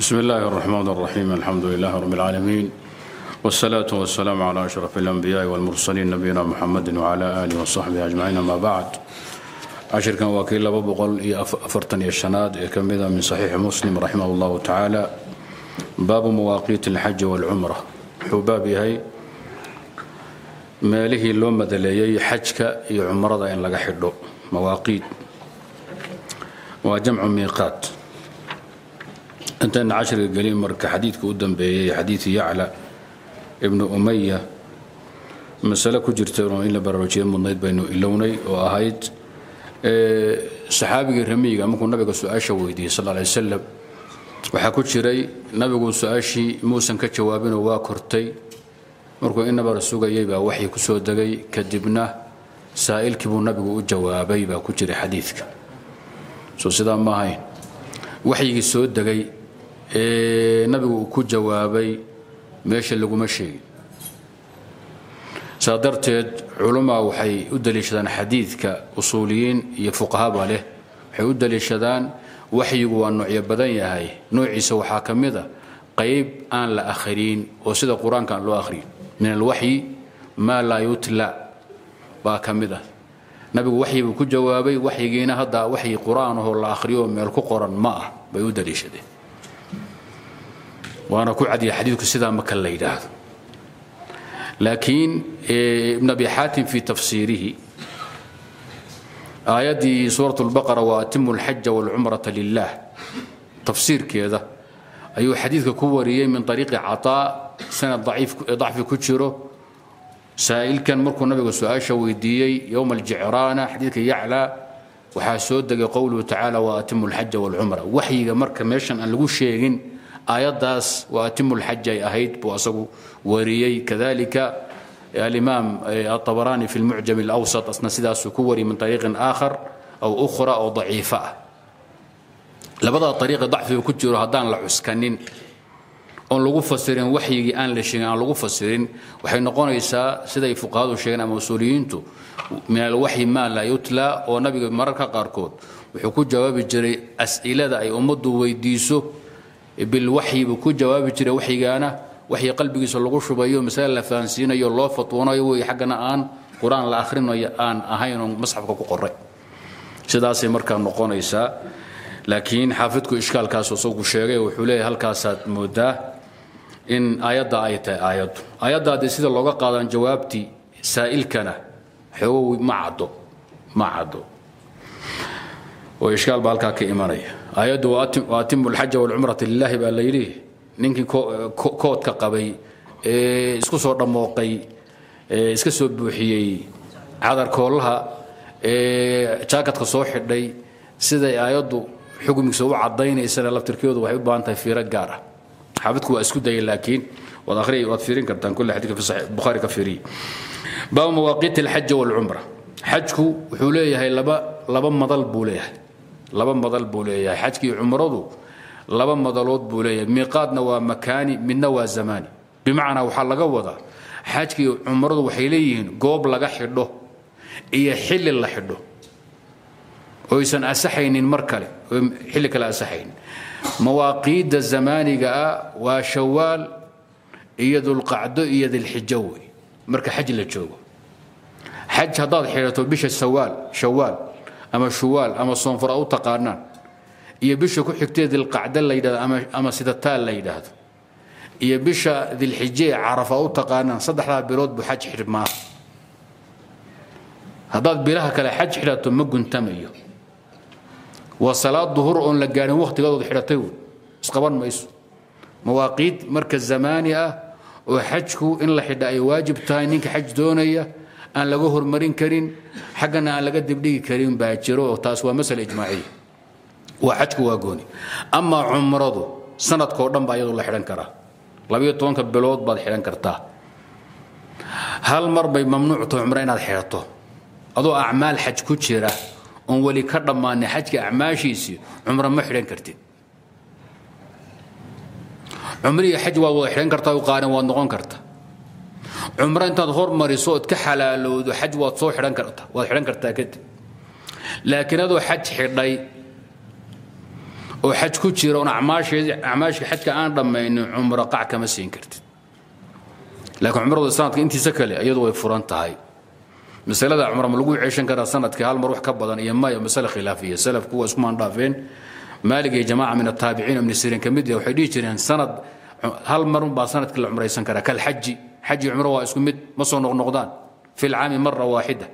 بسم الله الرحمن الرحيم الحمد لله رب العالمين والصلاة والسلام على أشرف الأنبياء والمرسلين نبينا محمد وعلى آله وصحبه أجمعين أما بعد عشركا وكيل أبو بقول أفرتني الشناد كمذا من صحيح مسلم رحمه الله تعالى باب مواقيت الحج والعمرة حبابي هي meelihii loo madaleeyey xajka iyo cumrada in laga xidho mawaaqiid waa jamcu miiqaat intayna cashriga gelin marka xadiidka u dambeeyey xadiidi yacla ibnu umaya masale ku jirta in la baraarujiya mudnayd baynu ilownay oo ahayd saxaabigii ramiyiga markuu nabiga su'aasha weydiiyey sal lay wasalam waxaa ku jiray nabigu su'aashii muusan ka jawaabinoo waa kortay markuu inabar sugayay baa waxyi ku soo degay kadibna saa'ilkii buu nabigu u jawaabay baa ku jiray xadiidka. Soo sidaa ma waxyigii soo degay nabigu uu ku jawaabay meesha laguma sheegin. Saa darteed culamaa waxay u daliishadaan xadiidka usuuliyiin iyo fuqahaba leh. Waxay u daliishadaan waxyigu waa noocyo badan yahay. Noociisa waxaa ka mid a qayb aan la akhriin oo sida qur'aanka aan loo akhriyin. Min alwaxyi maa laa yutla baa ka mid ah nabigu waxyi buu ku jawaabay waxyigiina hadda waxyi qur'aanahoo la akhriyo meel ku qoran ma ah bay u daliishadeen waana ku cadiya xadiidku sidaa maka la yidhaahdo. Laakiin ibn abi xaatim fii tafsiirihi aayaddii suurat lbaqara wa atimu alxaja walcumrata lilah tafsiirkeeda ayuu xadiidka ku wariyey min ariiqi cataa sanad dacfi ku jiro. Saa'ilkan markuu nabiga su'aasha weydiiyey yowma aljicraana xadiidka yaclaa waxaa soo degay qowluhu tacaala wa atimu alxaja walcumra waxyiga marka meeshan aan lagu sheegin aayaddaas wa atimu lxaja ay ahayd buu asagu wariyey kadalika alimaam aabaraani fi lmucjam alawsat asna sidaasuu ku wariyey min ariiqin aakhar aw ukhra oo daciifa ah. Labadaa ariiqa dacfiga ku jiro haddaan la cuskanin oon lagu fasirin waxyigii aan la sheegin aan lagu fasirin waxay noqonaysaa siday fuqahadu sheegeen ama usuuliyiintu min alwaxyi maa laa yutla oo nabiga mararka qaarkood wuxuu ku jawaabi jiray as'ilada ay ummaddu weydiiso bilwaxyi buu ku jawaabi jiray waxyigaana waxyi qalbigiisa lagu shubayo masale la fahansiinayo loo fatwoonayo wey xaggana aan qur'aan la akhrinayo aan ahayn oon masxafka ku qoray sidaasay markaa noqonaysaa. Laakiin xaafidku ishkaalkaas isagu sheegay wuxuu leeyahay halkaasaad moodaa in aayadda ay tahay aayaddu aayadda haddii sida looga qaadaan jawaabtii saa'ilkana xoogow ma caddo ma caddo oo ishkaal baa halkaa ka imanaya. Aayaddu wa atimu alxaja walcumrata lilaahi baa la yidhi ninkii koodka qabay ee isku soo dhammooqay ee iska soo buuxiyey cadarkoolaha ee jaakadka soo xidhay siday aayaddu xugmigiisa u cadaynaysana laftirkeedu waxay u baahan tahay fiiro gaar ah. Xaafidku waa isku dayay laakiin waad akhriy waad fiirin kartaan. Kulle xadiidka fi sahih bukhari ka fiiriye. Baabu mawaaqiit alxaji walcumra. Xajku wuxuu leeyahay laba laba madal buu leeyahay laba madal buu leeyahay. Xajkii cumradu laba madalood buu leeyahay. Miiqaadna waa makaani midna waa zamaani. Bimacnaa waxaa laga wadaa. Xajkii cumradu waxay leeyihiin goob laga xidho iyo xilli la xidho. Oysan asaxaynin mar kale xilli kale asaxaynin. Mawaaqiidda zamaaniga ah waa shawaal iyo dulqacdo iyo dilxijo wey. Marka xaj la joogo. Xaj haddaad xidhato bisha sawaal shawaal ama shuwaal ama soonfura u taqaanaan. Iyo bisha ku xigtee dilqacdo la yidhahdo ama sidataal la yidhaahdo iyo bisha dilxije ee carafa u taqaanaan saddexdaa bilood buu xaj xidhmaa. Haddaad bilaha kale xaj xidhato ma guntamayo. Waa salaad duhur oon la gaarin wakhtigadood xidhatay wey isqaban mayso. Mawaaqiid marka zamaani ah oo xajku in la xidha ay waajib tahay ninka xaj doonaya aan laga hormarin karin xaggana aan laga dibdhigi karin baa jiro taas waa masale ijmaaciya waa xajku waa gooni. Amaa cumradu sanadkao dhan baa iyadoo la xidhan karaa. Labayo tobanka bilood baad xidhan kartaa. Hal mar bay mamnuuc tahay cumro inaad xidhato adoo acmaal xaj ku jira oon weli ka dhammaanay xajka acmaashiisii cumro ma xidhan kartid. Cumriga xaj waad wada xidhan kartaa u qaarin waad noqon karta cumro intaad hormariso ood ka xalaalowdo xaj waad soo xidhan karta waad xidhan kartaa kadib. Laakiin adoo xaj xidhay oo xaj ku jira oon acmaashii xajka aan dhammaynin cumro qac kama siin kartid. Laakiin cumradu sanadka intiisa kale iyadu way furan tahay. Masalada cumro ma lagu ceeshan karaa sannadkii hal mar wax ka badan iyo maya masale khilaafiya. Salafku waa isku maandhaafeen maalig iyo jamaaca min ataabiciin ibni siriin ka mid waxay dhihi jireen sanad hal mar baa sannadkii la cumraysan karaa kalxaji xaji cumro waa isku mid ma soo noqnoqdaan fi mara waaxida.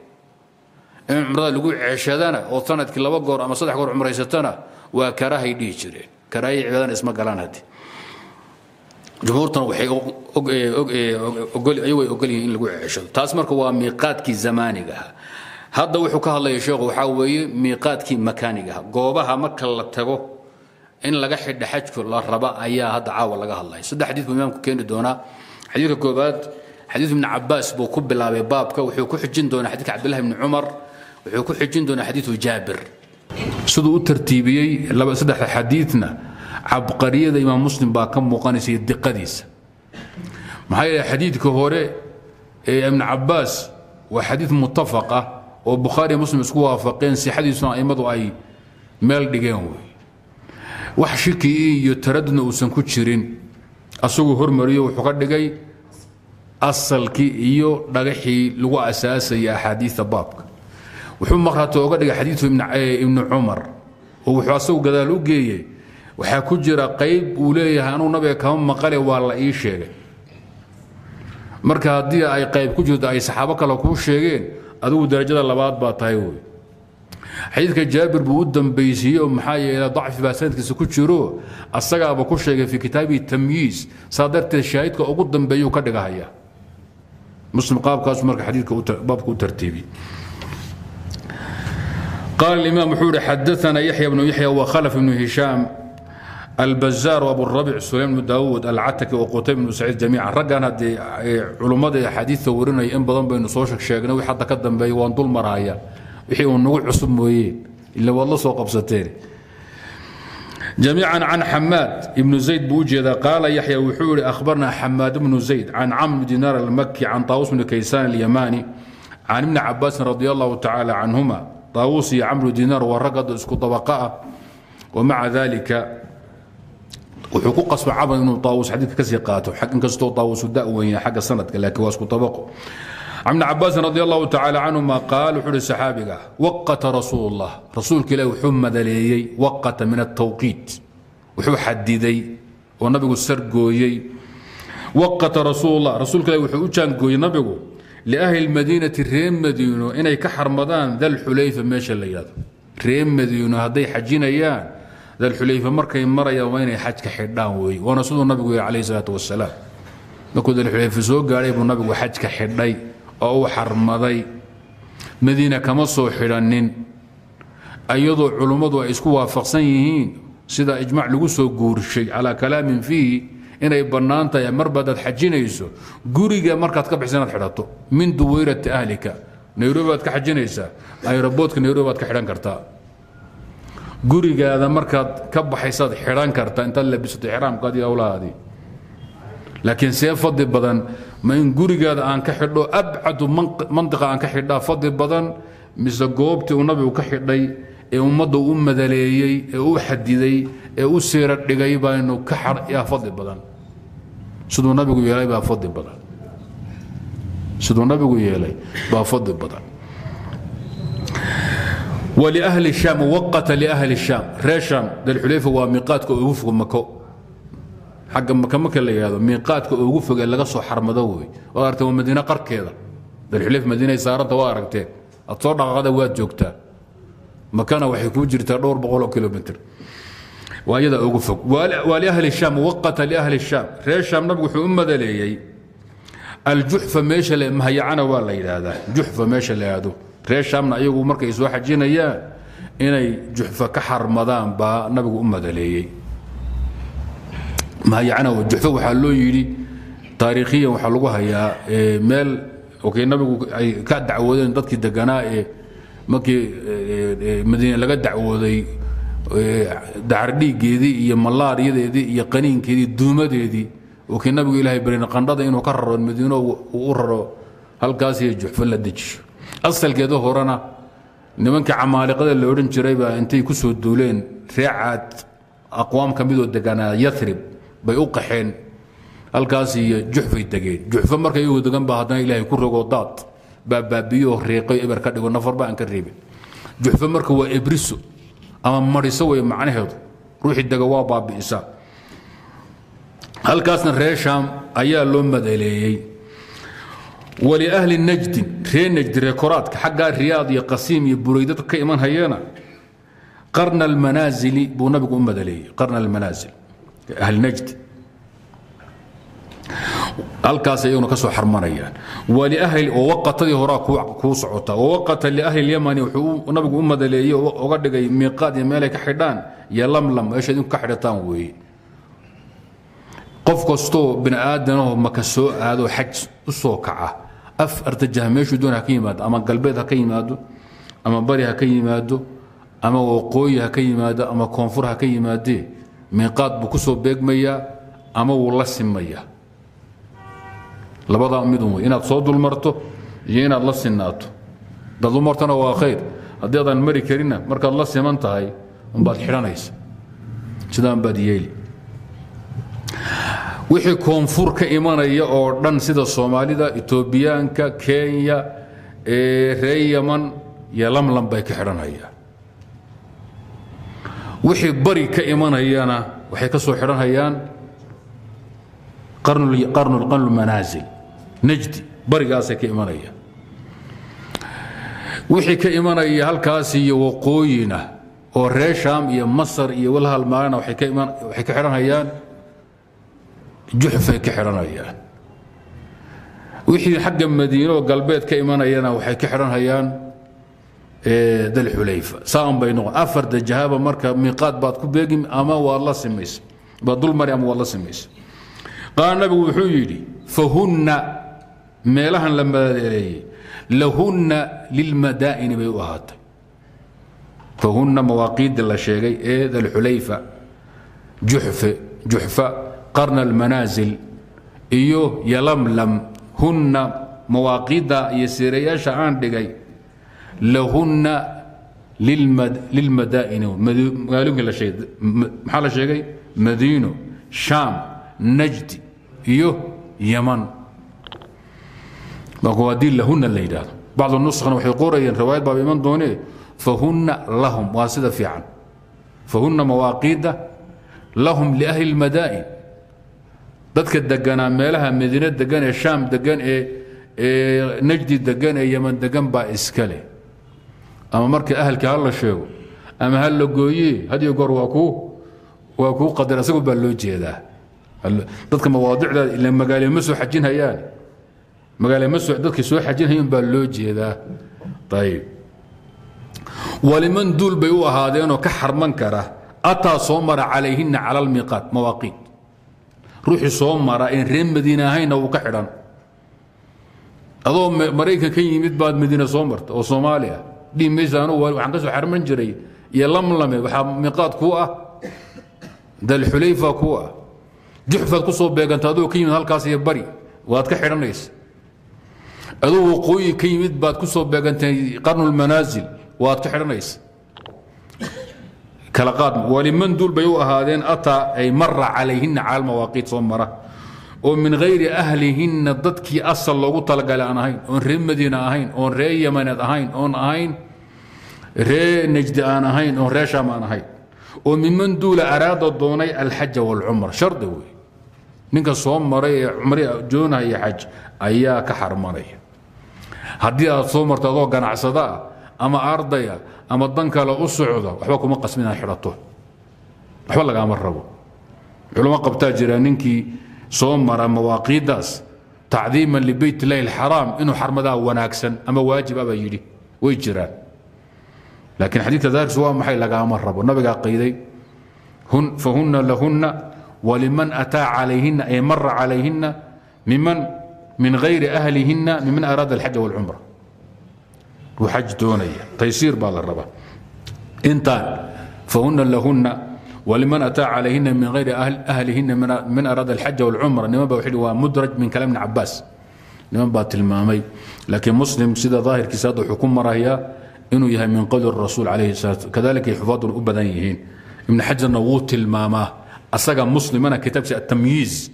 In cumrada lagu ceeshadana oo sannadkii laba goor ama saddex goor cumraysatana waa karaahay dhihi jireen karaahiya cibaadana isma galaan haddi jumhuurtuna waxay ayagu ay ogol yihiin in lagu ceeshado. Taas marka waa miiqaadkii zamaaniga hadda wuxuu ka hadlaya sheekhu waxaa weeye miiqaadkii makaaniga goobaha marka la tago in laga xidha xajku la raba ayaa hadda caawa laga hadlaya. Saddex xadiid imaamku keeni doonaa xadiidka koobaad xadiid ibni cabaas buu ku bilaabay baabka wuxuu ku xijin doonaa xadiidka cabdillahi ibni cumar wuxuu ku xijin doonaa xadiidu jaabir. Siduu u tartiibiyey saddexda xadiidna cabqariyada imaam muslim baa ka muuqanaysa iyo diqadiisa. Maxaa yeele xadiidka hore ee ibni cabaas waa xadiid mutafaq ah oo bukhaari iyo muslim isku waafaqeen sixadiisuna a'immadu ay meel dhigeen wey. Wax shiki iyo taradudna uusan ku jirin asaguu hormariyo wuxuu ka dhigay asalkii iyo dhagaxii lagu asaasayay axaadiida baabka. Wuxuu maqhrato oga dhigay xadiidu ibni cumar oo wuxuu asagu gadaal u geeyey waxaa ku jira qayb uu leeyahay anuu nabiga kama maqale waa la ii sheegay. Marka haddii ay qayb ku jirto ay saxaabo kale kuu sheegeen adigu darajada labaad baa tahay wey xadiidka jaabir buu u dambaysiiyey oo maxaa yeele dacfi baa sanadkiisa ku jiro. Asagaaba ku sheegay fii kitaabihi tamyiis saa darteed shaahidka ugu dambeeyuu ka dhigahaya. Muslim qaabkaasu marka xadiidkabaabka u tartiibi qaala imaam wuxuu ihi xadaana yaxya bnu yaxya wakhalf ibnu hishaam albazaar aburabic sulaym bnu daawuud alcataki waqutayb bnu saciid jamiican. Raggan haddee culummada xadiidka warinaya in badan baynu soo shegsheegnay wi hadda ka dambeeya waan dul maraya wixii uu nagu cusub mooyee ila waad soo qabsateen. Jamiican can xamaad ibnu zayd buu u jeedaa qaala yaxya wuxuu yihi ahbarnaa xamaad bnu zayd can camr dinaar almaki can taawus bni kaysaan alyamaani can ibni cabaasin radi allahu tacaala canhuma taawus iyo camru dinaar waa isku dabaqa ah, wa maca daalika. Wuxuu ku qasba camar inuu taawus xadiidka ka sii qaato xag inkastoo taawusu daweyn xagga sanadka laakiin isku dabaqo n cabaasin radi allahu tacaala canhuma qaal wuxuu uhi saxaabiga waqata rasuul اllah rasuulka ilahi wuxuu madaleeyey waqata min altawqiit wuxuu xadiday nabigu sargooyey waqata rasuul lah rasuulka ilahi wuxuu u jaangooyey nabigu liahli madiinati reer madiino inay ka xarmadaan dalxulayfa meesha la yidhahdo reer madiino hadday xajinayaan dalxulayfa markay marayaan waa inay xajka xidhaan weeye waana siduu nabigu yidhi calayh isalaatu wasalaam markuu dalxulayfa soo gaadhay buu nabigu xajka xidhay oo u xarmaday. Madiina kama soo xidhannin. Iyadoo culummadu ay isku waafaqsan yihiin sida ijmac lagu soo guurshay calaa kalaamin fiihi inay bannaan tahay marba hadaad xajinayso guriga markaad ka bixisa inaad xidhato min duwayrati ahlika. Nairobi baad ka xajinaysaa ayroboodka nairobi baad ka xidhan kartaa. Gurigaada markaad ka baxaysaad xidhan karta intaad labisato ixraamkaadii awlahaadii laakiin see fadli badan ma in gurigaada aan ka xidho abcadu mantiqa aan ka xidhaa fadli badan mise goobtii uu nabigu ka xidhay ee ummadda u madaleeyey ee u xadiday ee u siira dhigay baynu ka yaa fadli badan. Siduu nabigu yeelay baa fadli badan. Siduu nabigu yeelay baa fadli badan. Walihli shaam waqata liahli shaam. Ree shaam dalxulayfa waa miiqaadka ugu fog agga makamarka la yidhado miiqaadka oo ugu foge laga soo xarmado wey waad arteen waa madiine qarkeeda. Dalxuliif madiinay saaranta waa aragteen ad soo dhaqaaqada waad joogtaa. Makana waxay kuu jirtaa dhowr boqoloo kilomitr waa iyada ugu fog. Waa liahli shaam muwaqata liahli shaam. Reer shaam nabigu wuxuu u madaleeyey aljuxfa meesha mahayacana waa la yidhaahdaa. Juxfa meesha la yidhahdo reer shaamna ayagu markay soo xajinayaan inay juxfa ka xarmadaan baa nabigu u madaleeyey mahayacna juxfa waxaa loo yidhi taariikhiyan waxaa lagu hayaa meel okay nabigu ay ka dacwoodeen dadkii deganaa ee markii madiine laga dacwooday dacardhiiggeedii iyo malaariyadeedii iyo qaniinkeedii duumadeedii. Okay nabigu ilaahay barin qandhada inuu ka raro madiino u raro halkaasiyo juxfo la dejiyo. Asalkeeda horena nimankii camaaliqada la odhan jiray baa intay ku soo duuleen reecaad aqwaam ka midoo deganaa yarib bay u qaxeen. Halkaas iyo juxfay degeen juxfo marka iyagoo degan baa haddana ilaahay ku rogo daad. Baa baabiyo reeqay eber ka dhigo nafarba aan ka reebin. Juxfo marka waa ebriso ama mariso wey macnaheedu. Ruuxii dega waa baabi'isa halkaasna reer shaam ayaa loo madaleeyey. Waliahli najdin ree najdi ree koraadka xaggaa riyaad iyo qasiim iyo buraydad ka iman hayana qarna almanaazili buu nabigu u madaleeyey qarna almanaazil ahli najd halkaas ayaguna ka soo xarmanayaan. Waqatadii horaa kuu socota wawaqata liahli lyamani wuxuu nabigu u madaleeyey uga dhigay miiqaad iyo meelay ka xidhaan iyo lamlam meesha idinku ka xidhataan weeye qof kastoo bini aadanaho maka soo aado xaj u soo kaca af artajah meeshuu doon ha ama galbeed ha ka yimaado ama bari ha ka ama waqooyi ha ka ama koonfur ha ka miiqaad buu ku soo beegmayaa ama wuu la simayaa labadaa midun wey inaad soo dulmarto iyo inaad la sinaato hadaad dulmartona waa khayr. Haddii adaan mari karinna markaad la siman tahay umbaad xidhanaysa. Sidaan baad yeeli. Wixii koonfur ka imanaya oo dhan sida soomaalida etoobiyaanka kenya ree yaman iyo lamlam bay ka xidhanayaan wixii bari ka imanayana waxay ka soo xidhanhayaan qarnu manaasil najdi barigaasay ka imanayaan. Wixii ka imanaya halkaas iyo waqooyina oo ree shaam iyo masar iyo walhalmaalana waxay ka xidhanhayaan juxfay ka xidhanayaan wixii xagga madiino galbeed ka imanayana waxay ka xidhanhayaan dalxulayfa saan bay noqon. Afar dajahaba marka miiqaad baad ku beegi ama waad la simaysa baad dulmari ama waad la simaysa qaala nabigu wuxuu yidhi fahunna meelahan la madaleeyey lahunna lilmadaa'ini bay u ahaatay. Fahunna mawaaqiidda la sheegay ee dalxulayfa juxfa qarna almanaasil iyo yalamlam. Hunna mawaaqiidda iyo siirayaasha aan dhigay lahunna lilmadaa'ini sheegay maxaa la sheegay? Madiino shaam najdi iyo yaman. Marka waa dii lahunna la yidhaahdo. Bacdu nuskhana waxay qorayeen riwaayad baaba iman doonee fahunna lahum waa sida fiican. Fahunna mawaaqiidda lahum liahli lmadaa'in. Dadka deganaa meelaha madiine degan ee shaam degan ee najdi degan ee yaman degan baa iska leh ama marka ahalka ha la sheego ama ha la gooye hadiyo goor waa kuu qadar isagu baa loo jeedaa. Dadka mawaadicda ila magaale ma soo xajinhayaan. Magaale ma dadka soo xajinhayaan baa loo jeedaa. Ayib waliman duul bay u ahaadeenoo ka xarman kara ataa soo mara calayhina cala almiiqaat mawaaqiit. Ruuxii soo mara in reer madiine ahayna uu ka xidhan. Adoo maraykan ka yimid baad madiine soo marta oo soomaali ah dhihi waxaan ka soo xarman jiray iyo lamlame waxaa miiqaad kuu ah dalxulayfa kuu ah. Juxfaad ku soo beeganta adoo ka yimid halkaas iyo bari waad ka xidhanaysa. Adoo waqooyi ka yimid baad ku soo beegantay qarnulmanaasil waad ka xidhanaysa. Kala qaad waliman duul bay u ahaadeen ataa ay mara calayhina cala almawaaqiit soo mara. Oo min hayri ahlihinna dadkii asal loogu talagalay aan ahayn oon reer madiina ahayn oon reer yamaneed ahayn oon ahayn reer najdi aan ahayn oon reer shaam aan ahayn. Oo miman duula araada doonay alxaja walcumra shardi wey ninka soo maray ee cumri joonaya xaj ayaa ka xarmanaya. Haddii aad soo marto adoo ganacsada ah ama ardaya ama dan kale u socda waxba kuma qasmin inaad xidhato. Waxba lagaama rabo. Culamo qabtaa jira ninkii soo mara mawaaqiiddaas tacdiiman libeyt illahi inuu xarmadaa wanaagsan ama waajib abaa yidhi. Way jiraan laakiin xadiidka daahirkiisu waa maxay? Lagaama rabo. Nabigaa qayday fahunna lahunna waliman ataa calayhina ay mara calayhina miman min hayri ahlihinna miman araada alxaja walcumra ruu xaj doonaya. Taysiir baa la rabaa. Intaan fahunna lahunna wliman ataa calayhina min hayri ahlihina min araada alxaja walcumra niman ba waxay waa mudraj min kalaam ibni cabaas niman baa tilmaamay. Muslim sida daahirkiisa hadda wuxuu ku inuu yahay min qowli rasuul calayhi salaat kadalika ay xufaadun u badan yihiin. Ibn xajarna wuu asaga muslimana kitaabkiisa atamyiiz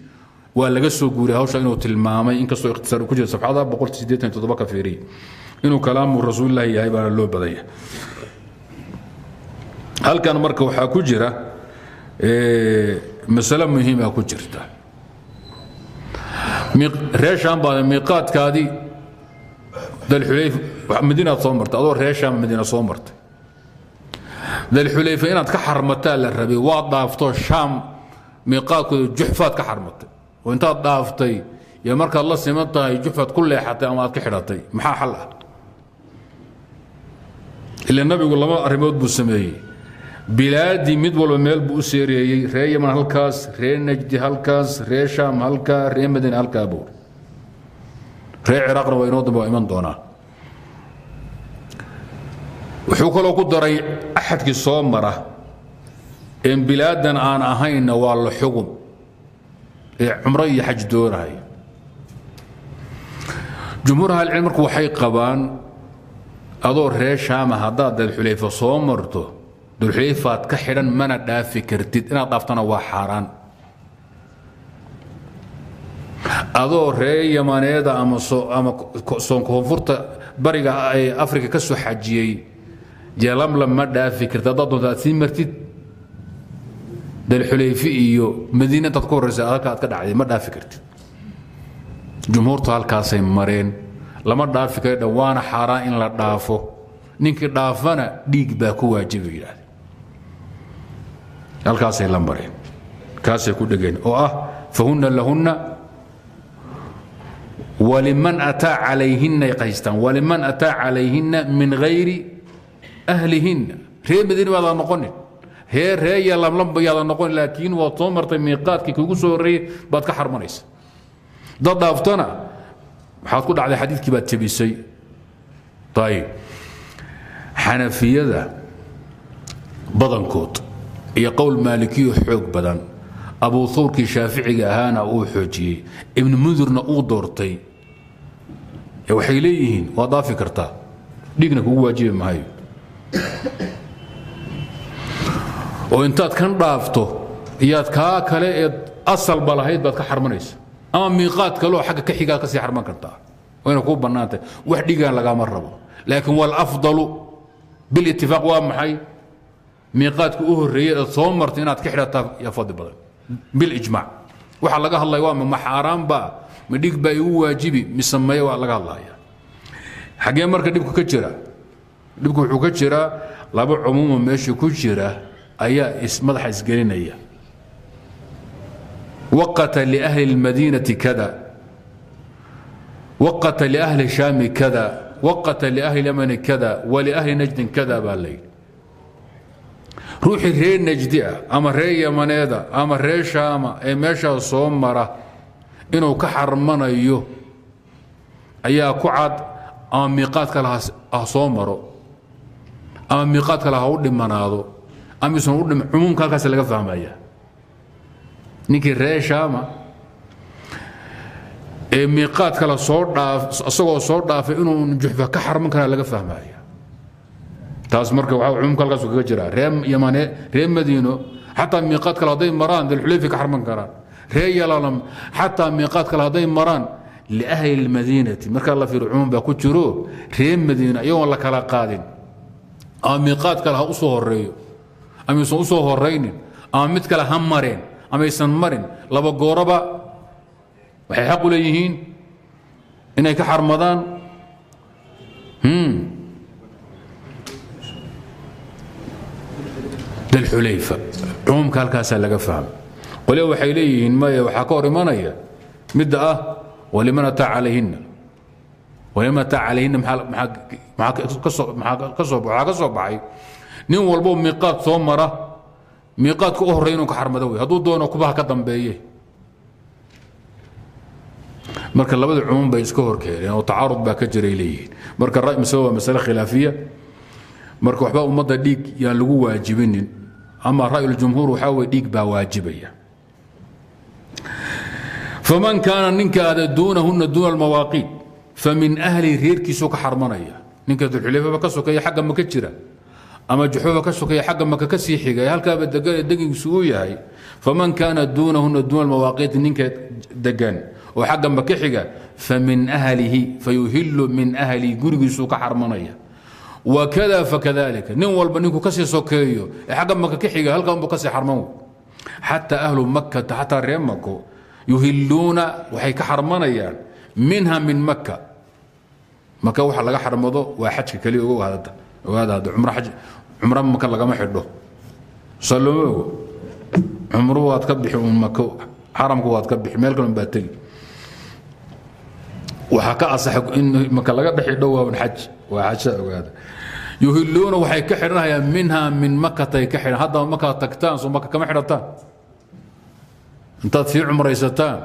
waa laga soo guuriyay hawsha inuu tilmaamay. Inkastoo ikhtisaar ku jira safxada ka fiiriy inuu kalaamu rasuulillahi yahay baana loo badanya halkan marka waxaa ku jira masale muhiima ku jirta. Reer shaam baa miiqaadkaadii dalxulayf madiinaad soo martay adoo reer shaam madiina soo martay. Dalxulayfa inaad ka xarmataa la rabay waad dhaafto shaam miiqaadkooda juxfaad ka xarmatay. Oo intaad dhaaftay iyo markaad la siman tahay juxfaad ku leexatay ama aad ka xidhatay. Maxaa xal ah? Ila nabigu laba arrimood buu sameeyey. Bilaadii mid walba meel buu u seereeyey ree yaman halkaas ree najdi halkaas ree shaam halkaa ree madiina halkaa buur ree ciraaqna waa inoo dambe waa iman doonaa wuxuu kaloo ku daray axadkii soo mara. Een bilaadan aan ahaynna waa la xugum ee cumro iyo xaj doonaya jumhuur ahlicilm waxay qabaan adoo ree shaama haddaad dalxulayfa soo marto dalxulayfaad ka xidhan mana dhaafi kartid. Inaad dhaaftana waa xaaraan. Adoo ree yamaneeda ama ama soon koonfurta bariga afrika ka soo xajiyey jeelamlam ma dhaafi kartid haddaad doonta aad sii martid dalxulayfi iyo madiina intaad ku horraysa halka aad ka dhacday ma dhaafi kartid. Jumhuurtu halkaasay mareen lama dhaafi kara dhan waana xaaraan in la dhaafo. Ninkii dhaafana dhiig baa ku waajiba yidhahde halkaasay la mareen. Kaasay ku dhegeen oo ah fahunna lahunna waliman ataa calayhinna ay qaystaan waliman ataa calayhinna min gayri ahlihinna ree madiina baadaa noqonin ree ree iyo lamlamba yaadan noqonin laakiin waad soo martay miiqaadkii kugu soo horreeyey baad ka xarmanaysa dad dhaaftana waxaad ku dhacday xadiidkii baad jebisay ayib xanafiyada badankood iyo qowl maalikiyo xoog badan abuu hawrkii shaaficiga ahaana uu xoojiyey ibnu mundurna uu doortay waxay leeyihiin waad dhaafi kartaa dhiigna kugu waajibi maayo oo intaad kan dhaafto iyaad kaa kale eed asalba lahayd baad ka xarmanaysa. Ama miiqaad kaloo xagga ka xigaad ka sii xarman kartaa wayna kuu bannaantahay wax dhigaan lagama rabo. Laakiin walafdalu bilitifaaq waa maxay? Miiqaadka u horreeyey eed soo martay inaad ka xidhataa yaa fadli badan. Bilijmaac waxa laga hadlaya waa ma xaaraanba ma dhig baa igu waajibi? Mise maye waa laga hadlaya xaggee marka dhibku ka jira? Dhibku wuxuu ka jiraa laba cumuuma meesha ku jira ayaa madaxa isgelinaya. Waqata liahli اlmadiinati kada. Waqata liahli shaami kada. Waqata liahli yamani kada. Waliahli najdin kada baa layidhi ruuxii reer najdi ah ama reer yamaneeda ama reer shaama ee meeshaa soo mara inuu ka xarmanayo ayaa ku cad ama miiqaad kale ha soo maro ama miiqaad kale ha u dhimanaado ama isan u dhim cumuumka halkaas laga fahmaya. Ninkii reer shaama ee miiqaad kale soo dhaaf isagoo soo dhaafay inuu juxfa ka xarman karaa laga fahmaya. Taas marka waxaa cumuumka halkaas kaga jira. Reer yamane reer madiino xataa miiqaad kale hadday maraan dalxulayfi ka xarman karaan. Reer yalalam xataa miiqaad kale hadday maraan liahli lmadiinati markaa la fiiro cumuum baa ku jiro reer madiina iyagoon la kala qaadin. Ama miiqaad kale ha u soo horeeyo ama aysan u soo horaynin ama mid kale ha mareen ama aysan marin laba gooraba waxay xaq u leeyihiin inay ka xarmadaan. Dalxulayfa cumuumka halkaasaa laga fahmay qolya waxay leeyihiin maya waxaa ka hor imanaya midda ah waliman ataa calayhinna waliman ataa calayhinna maxaa ka soo baxay nin walbo miiqaad soo mara. Miiqaadka u horray inuu ka xarmado wey hadduu doono kubaha ka dambeeye. Marka labada cumuum bay iska horkeeneen oo tacaarud baa ka jiray leeyihiin. Marka waa masale khilaafiya. Marka waxba ummadda dhiig yaan lagu waajibinin ama ra'yuljumhuur waxaa weye dhiig baa waajibaya. Faman kaana ninka ada duunahunna duuna almawaaqiit famin ahli reerkiisuu ka xarmanaya. Ninka dulxulayfaba ka sokeeya xagga ma ka jira ama juxuufa ka sokeeya xagga maka ka sii xigay halkaaba degan degigiisu uu yahay faman kaana duunahuna duuna almawaaqiiti ninka degan oo xagga maka xiga famin ahlihi fayuhilu min ahlihi gurigiisuu ka xarmanaya. Wakada fakadalika nin walba ninkuu ka sii sokeeyo ee xagga maka ka xiga halkanbuu ka sii xarman xataa ahlu makkata xataa reer mako yuhiluuna waxay ka xarmanayaan minha min maka maka waxa laga xarmado waa xajka keliya uga ogaada ogaada hadda cumro xaj cumro maka lagama xidho. Soo looma ogo waad ka bixi un mako waad ka bixi meel kalen baa tegi. Waxaa ka asaxa in maka laga dhex xidho waa un xaj waa xaja ogaada. Yuhiluuna waxay ka xidhanayaan minha min makatay ka xidhan. Haddaba markaad tagtaan soo maka kama xidhataan. Intaad sii cumraysataan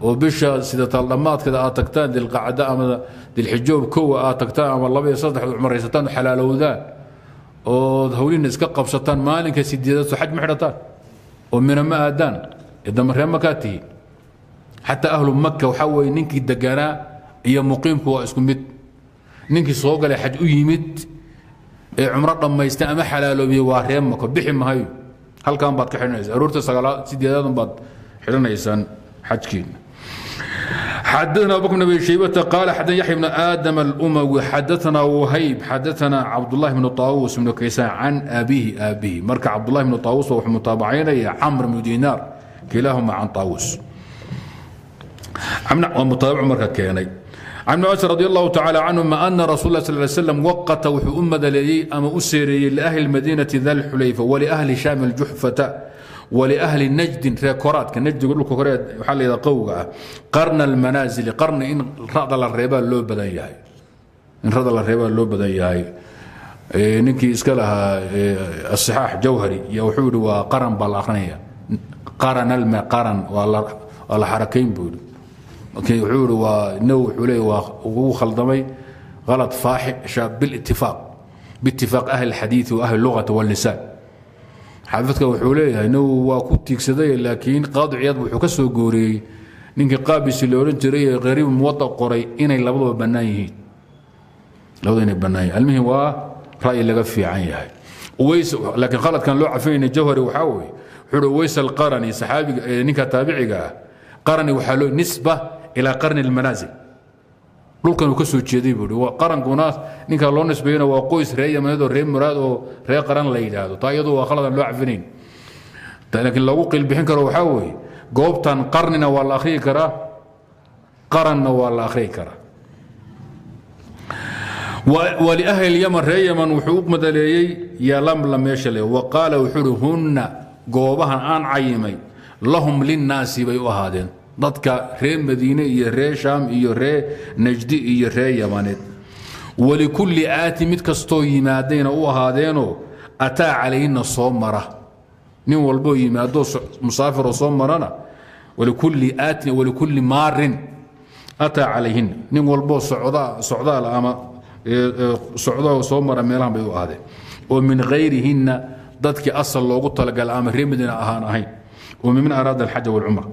oo bisha sida taaldhammaadkeeda aad tagtaan dilqacda ama dilxijoob kowa aad tagtaan ama laba iyo saddex cumraysataan xalaalowdaan ood hawlina iska qabsataan maalinka sideedaad soo xaj ma xidhataan? oo mina ma aadaan? edamaree makaa tihiin xataa ahlu maka waxaa weeye ninkii deganaa iyo muqiimku waa isku mid. Ninkii soo galay xaj u yimid ee cumro dhammaystay ama xalaaloobiyey waa ree mako bixi mahayo halkan baad ka xidhanaysa aroorta sagaalaad sideedaadun baad xidhanaysaan xajkiina حدثنا أبو بكر بن أبي شيبة قال حدثنا يحيى بن آدم الأموي حدثنا وهيب حدثنا عبد الله بن طاووس بن كيسان عن أبيه أبيه مركع عبد الله بن طاووس وهو متابعين يا عمرو بن دينار can ibn abbaasin radi allahu tacala canhuma ana rasul sal slm waqata wuxuu u madaleeyey ama u seereeyey liahli madiinati dalxulayfa waliahli shaam aljuxfata waliahli najdin reekoraadka najdigu dhulka hore waxaa layhahda qowga ah qarna almanaasili qarni in rada la reebaa loo badan yahay. In rada la reebaa loo badan yahay. E, ninkii iska lahaa e, asaxaax jawhari iyo wuxuu yidhi waa qaran baa la akrinaya qaran alma qaran waa la xarakayn buu yidhi wuxuu ihi waa now wuxuu leey waa ugu khaldamay غلط فاحش بالاتفاق باتفاق أهل الحديث وأهل اللغة واللسان xaafidka wuxuu leeyahay now waa ku tiigsaday laakiin qaadi ciyaad wuxuu ka soo gooriyey ninkii qaabisi la odhan jiray ee qariib muwada qoray inay labadaba bannaan yihiin labada inay bannaan yihin almihim waa ra'yi laga fiican yahay uways laakiin khaladkan loo cafinayna jawhari waxaa weeye wuxuu uhi uways alqarani saxaabiga ninka taabiciga ah qarani waxaa loo nisba ilaa qarni almanaasil dhulkan uu ka soo jeeday buu ihi qarankuna ninka loo nisbeeyana waa qoys ree yamaneed oo ree muraad qaran la yidhaahdo. Taa waa khaladan loo cafinayn. Laakiin lagu qilbixin karo waxaa weeye goobtan qarnina waa la akhriyi karaa qaranna waa la akhriyi karaa waliahli lyaman ree yaman wuxuu u madaleeyey yalamla meesha le wa qaala wuxuu goobahan aan cayimay lahum linnaasi bay u ahaadeen dadka reer madiine iyo ree shaam iyo ree najdi iyo ree yamaneed walikulli aati mid kastoo yimaadayna u ahaadeenoo ataa calayna soo mara. Nin walboo yimaado musaafiroo soo marana walikulli maarin ataa calayhina nin walboo socdaal ama e, e, socdoo soo mara meelahan bay u ahaadeen. Oo min hayrihinna dadkii asal loogu talagala ama reer madiine ahaan ahayn. Oo mimin araada alxaja walcumra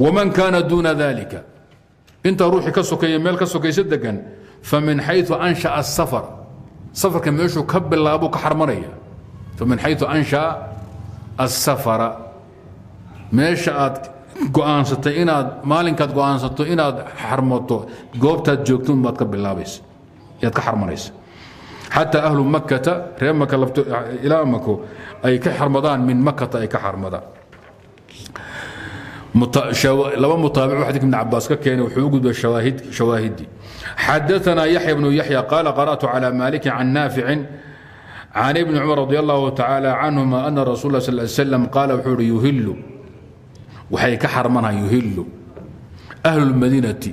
wman kaana duuna dalika intaa ruuxii ka sokaya meel ka sokaysa degan famin xayu anshaa asafar safarka meeshuu ka bilaabuu ka xarmanaya famin xayu anshaa asafara meesha aad go'aansatay inaad maalinkaad go'aansato inaad xarmato goobtaad joogtun baad ka bilaabaysa yaad ka xarmanaysa xataa ahlu makkata reer maka ilaa mako ay ka xarmadaan min makata ay ka xarmadaan laba mutaabic xadiidka ibn cabaas ka keenay wuxuu u gudbay shawaahidii xadaثنا يحيى بن يحيى قال قرأت على مالك عن نافع عن ابن عمر رضي الله تعالى عنهما أن رسول الله صلى الله عليه وسلم قال وحور يهل وحي كحرمنا يهل أهل المدينة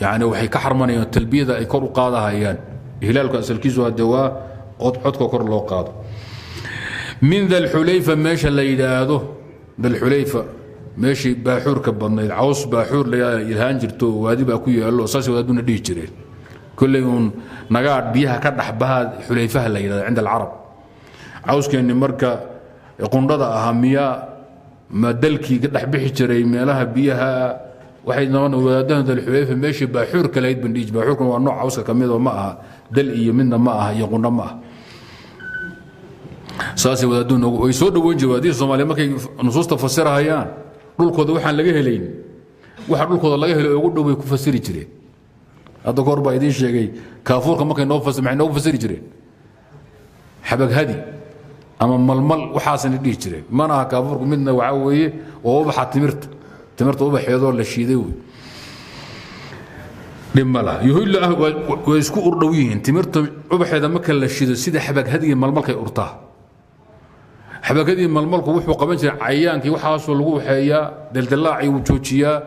يعني وحي كحرمنا التلبية أي كر قادها أيان هلالك أسلكيزها الدواء عدك كر لو قاد من ذا الحليفة ماشى اللي ذا الحليفة meeshii baaxuurka badnayd caws baaxuur ilhaan jirto waadi baa ku yaalo saas wadaaduna dhihi jireen. Kolley uun nagaadh biyaha ka dhaxbaha xulayfaha la yidhahda cinda alcarab. Cawskeenni marka qundhada ahaa miyaa ma dalkii ka dhexbixi jiray meelaha biyaha waxay noqon wadaadahan dalxulayfa meeshii baaxuurka lahayd ban dhihi baaxuurkuna waa nooc cawska ka midoo ma aha dal iyo midna ma aha iyo qundho ma aha. Saasay wadaaduu noogu way soo dhoweyn jireen wadaadihii soomaaliya markay nusuusta fasirahayaan dhulkooda waxaan laga helayn. Waxa dhulkooda laga helo ugu dhow bay ku fasiri jireen. Hadda kahor baa idiin sheegay kaafuurka markay noo maxay noogu fasiri jireen? Xabaghadi ama malmal waxaasana dhihi jireen. Mana aha kaafuurku midna waxaa weeye waa ubaxa timirta. Timirta ubaxeedoo la shiiday wey dhib ma ah way isku urdhow yihiin. Timirta ubaxeeda marka la shido sida xabaghadiga malmalkay urtaa xabaghadii malmalku wuxuu qaban jiray cayaankii waxaasoo lagu waxeeyaa daldalaacii wuu joojiyaa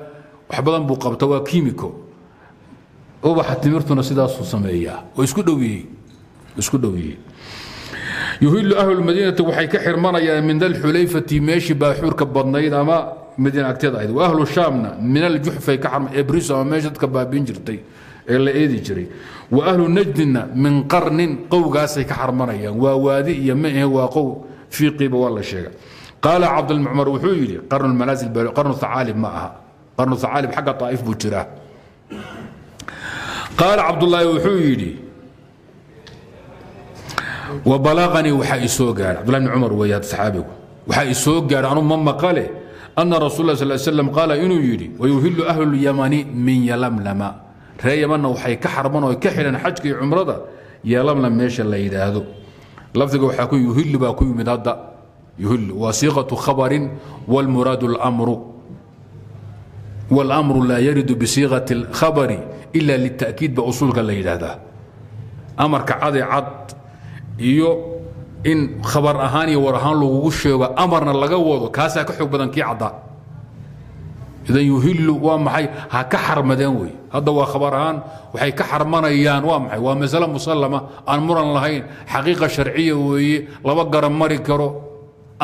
wax badan buu qabta waa kiimiko. Ubaxa timirtuna sidaasuu sameeyaa oo isku dhow yihiin isku dhow yihiin yuhillu ahlu lmadiinati waxay ka xirmanayaan min dalxulayfati meeshii baaxuurka badnayd ama madiina agteeda ahayd. Wa ahlu shaamna min aljuxfay ka xarma ebris ama meesha dadka baabiin jirtay ee la eedi jiray. Wa ahlu najdina min qarnin qowgaasay ka xarmanayaan. Waa waadi iyo ma ahe waa qow iiiba waa la sheega qaala cabdlmucmar wuxuu yidhi arnumanaaiarnuacaalib ma aha. Arnuacaalib agga aaif buu jiraa. Qaala cabdulaahi wuxuu yidhi wabalaqanii waxaa isoo gaara. Abdulahi bn cumar weeye saxaabigu waxaa isoo gaara anuu ma maqale ana rasuula sal slam qaala inuu yidhi wayuhilu ahllyamani min yalamlama reer yamanna waxay ka xarman oo ka xidhan xajka iyo cumrada yalamlam meesha la yidhaahdo يلملم ميش اللي يدهدو لفظك وحاكو يهل باكو من هذا يهل وصيغة خبر والمراد الأمر والأمر لا يرد بصيغة الخبر إلا للتأكيد بأصولك اللي يدهده أمرك عضي عض iyo in khabar ahaan iyo war ahaan lagugu sheego amarna laga wado kaasaa ka xoog badan kii caddaa idan yuhillu waa maxay ha ka xarmadeen wey hadda waa khabar ahaan waxay ka xarmanayaan waa maxay waa masale musallama aan muran lahayn xaqiiqa sharciya weeye laba garan mari karo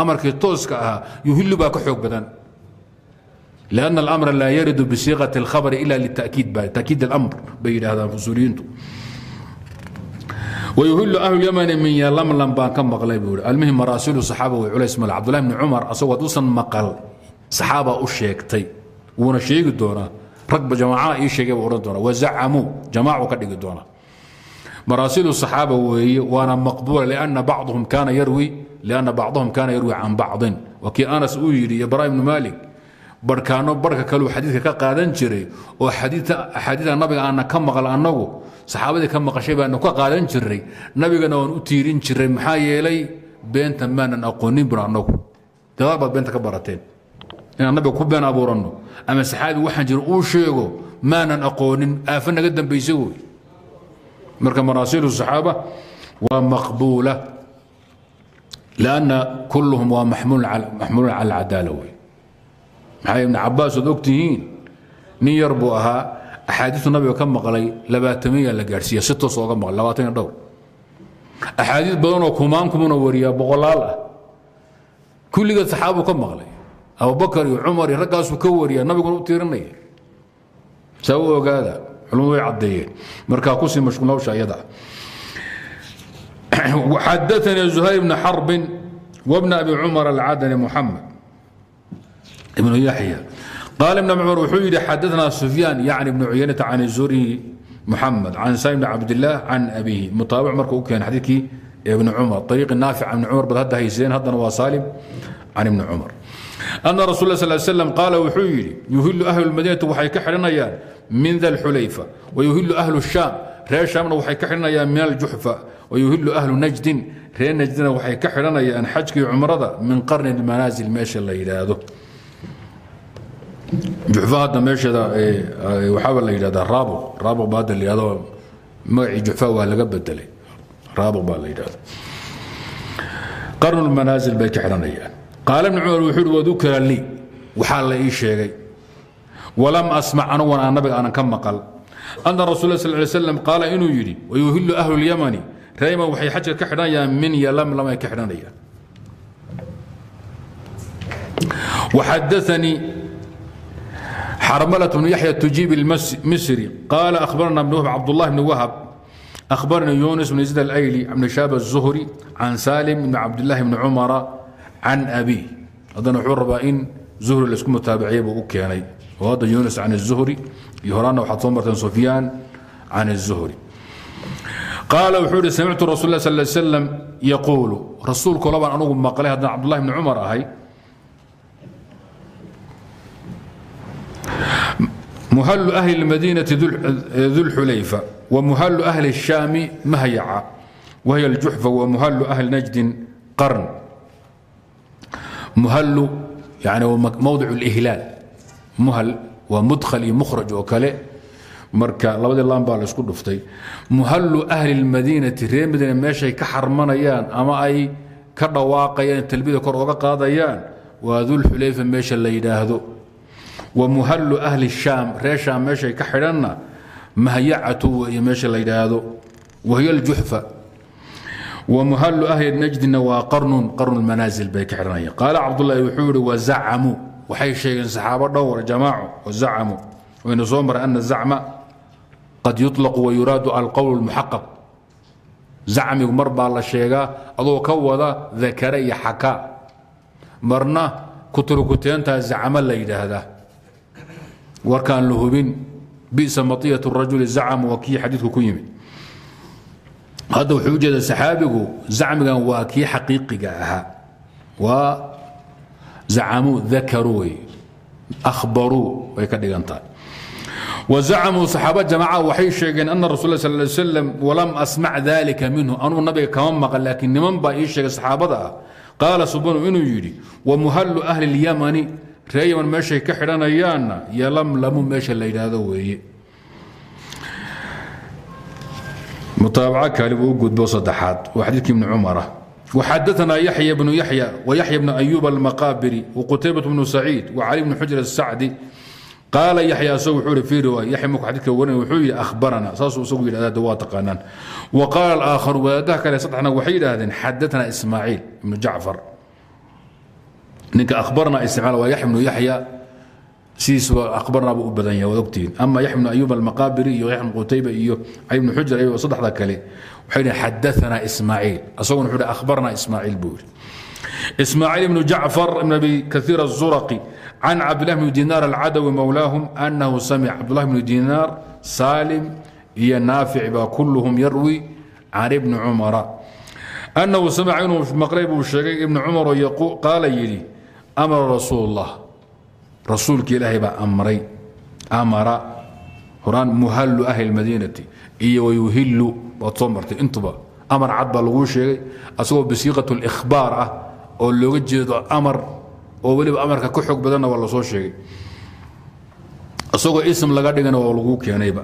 amarkii tooska ahaa yuhillu baa ka xoog badan لأن الأمر لا يرد بصيغة الخبر إلا للتأكيد تأكيد الأمر بين هذا الفصوليين ويهل أهل اليمن من يلملم بان كم مقلي بيقول المهم مراسل الصحابة وعليس مال عبد الله بن عمر أصوات وصن مقل صحابة أشيكتي wuuna sheegi doonaa. Ragba jamaacaha ii sheegay buu odhan doonaa. Wazacamuu jamaacu ka dhigi doonaa. Maraasilu saxaaba weeye waana maqbuula lianna bacdahum kaana yarwi lianna bacdahum kaana yarwi can bacdin. Waa kii anas uu yidhi iyo baraa ibnu maalik barhkaano barhka xadiidka ka qaadan jiray oo axaadiida nabiga aana ka maqal annagu ka maqashay baana ka qaadan jiray. Nabigana waan u tiirin jiray maxaa yeelay beenta maanan aqoonin bun annagu. Beenta ka barateen inaan nabiga ku been abuuranno. Ama saxaabi waxaan jira uu sheego maanan aqoonin aafa naga dambaysa wey marka maraasiilu saxaaba waa maqbuula lianna kulluhum waa maxmuulun cala alcadaala wey maxaa ibn cabaas ood ogtihiin nin yar buu ahaa axaadiistu nabiga ka maqlay labaatamiya la gaadhsiiya si toos ooga maqlay labaatan iyo dhowr axaadiis badanoo kumaan kumuna wariyaa boqolaal ah. Kulligeed saxaabuu ka maqlay abubakr iyo cumar iyo raggaasu ka wariya nabiguna u tiirinaya saa u ogaada culumadu way caddeeyeen. Markaa ku sii mashquulnawsha iyada xadaanii zuhayr bn xarbin wbn abi cumar alcadani muxamed ibnu yaxya qaal ibn cumar wuxuu yidhi xadaanaa sufyaan yani ibnu cuyaynata can zurihi muxamed can salim bn cabdillaah can abiihi. Mutaabic marka u keen xadiidkii ibnu cumar. Ariiqi naafic ibni cumar bad hadda hayseen haddana waa salim can ibni cumar ana rasul sal slm qaala wuxuu yidhi yuhilu ahlu lmadiinati waxay ka xidhanayaan min da lxulayfa wayuhilu ahlu shaam. Reer shaamna waxay ka xidhanayaan min aljuxfa wayuhilu ahlu najdin. Reer najdina waxay ka xidhanayaan xajkii cumrada min qarni اlmanaasil meesha la yidhaahdo. Juxfa hadda meesheeda waxaaba la yidhahdaa raabo raabo ba hadda la yidhahdo magacii juxfa waa laga bedelay. Raabo baa la yidhahda qarnu lmanaasil bay ka xidhanayaan qaala ibnu cumar wuxuu yidhi wadukira lii waxaa la ii sheegay walam asmac anugan aan nabiga aanan ka maqal ana rasul sal ly slam qaala inuu yidhi wayuhilu ahlu lyamani reeman waxay xajka ka xidhanayaan min yalamlam ay ka xidhanayaan وحدثني حرملة بن يحيى التجيب المصري قال أخبرنا ابن وهب عبد الله بن وهب أخبرنا يونس بن يزيد الأيلي عن شاب الزهري عن سالم بن عبد الله بن عمر عن أبيه أظن حرب إن زهري لسكم متابعية بأوكياني وهذا يونس عن الزهري يهرانا وحطومة سفيان عن الزهري قال وحوري سمعت رسول الله صلى الله عليه وسلم yaquulu rasuulku labaan anugu maqlay haddaan cabdullahi bni cumar ahay muhallu ahli اlmadiinati dulxulayfa ومهل أهل الشام مهيعة وهي الجحفة ومهل أهل نجد قرن مهل يعني موضع الإهلال مهل ومدخل مخرج وكله marka labadii laan baa la isku dhuftay muhallu ahli lmadiinati reer madiina meeshay ka xarmanayaan ama ay ka dhawaaqayaan talbida kor oga qaadayaan waa dulxulayfa meesha la yidhaahdo wa muhallu ahli shaam reer shaam meeshay ka xidhanna mahyacatu weeye meesha la yidhaahdo wahiy aljuxfa wmuhalu ahli najdina waa qarnun qarnu manaasil bay ka xidhanayeen qaala cabdulaahi wuxuu yihi wazacamuu waxay sheegeen saxaabo dhowr jamaaco wazacamuu waynu soo maray ana zacma qad yuطlaqu wayuraadu alqowl اlmuxaqaq zacmigu mar baa la sheegaa adoo ka wada dakara iyo xakaa marna kuturukuteentaa zacmo la yidhaahdaa warkaan la hubin bisa matiyat rajuli zacam waa kii xadiidku ku yimid hadda wuxuu ujeeda saxaabigu zacmigan waa kii xaqiiqiga ahaa. Waa zacamuu dakaruu wey ahbaruu way ka dhigan tahay wazacamuu saxaaba jamaca waxay sheegeen ana rasul sal l slam walam asmac dalika minhu. Anuu nabiga kama maqan laakiin niman baa ii sheegay saxaabada ah. Qaala subanu inuu yidhi wamuhallu ahli اlyamani ree yaman meeshay ka xidhanayaanna yalamlamu meesha la yidhaahdo weeye. mutaabaco kali buu u gudbo saddexaad waa xadiidkii ibni cumara waxadaanaa yaxya bnu yaxya wayaxya bnu ayuub almaqaabiri waqutaybatu bnu saciid wacali bnu xujr asacdi qaala yaxya isagu wuxuu ihi fii riwaaya yaxya markuu xadidka warinay wuxuu yidhi akhbarana saasuu isagu yidhahda hada waa taqaanaan wa qaala alaakharu wadaadaha kale saddexna waxay yidhaahdeen xadaanaa ismaaciil ibnu jacfar ninka akhbarana ismaaciil waa yaxya bnu yaxya sidiisba akhbarnaaba u badan yaha ogtihiin ama yaxmnu ayuub almaqaabiri iyo yaxm qutayba iyo ibnu xujr iyo saddexda kale waxay dhaheen xadaanaa ismaaciil. Asaguna wuxuu dhahay akhbarnaa ismaaciil buu yidhi. Ismaaciil ibnu jacfar ibn abi kaiir azuraqi can cabdillahi bni dinaar alcadawi mowlaahum anahu samic cabdullahi bnu dinaar saalim iyo naafic baa kulluhum yarwi can ibni cumara. Anahu samica inuu maqlay buu sheegay ibni cumaroo qaala yidhi amara rasuul رسول الله رسولك إلهي بأمري أمر هران مهل أهل المدينة إيه ويهل وتصمرت انتبه أمر عدب الغوشي أسوه بصيغة الإخبار أو اللي جيد أمر oo weliba amarka ku xoog badanna waa la soo sheegay isagoo ism laga dhigana waa lagu keenayba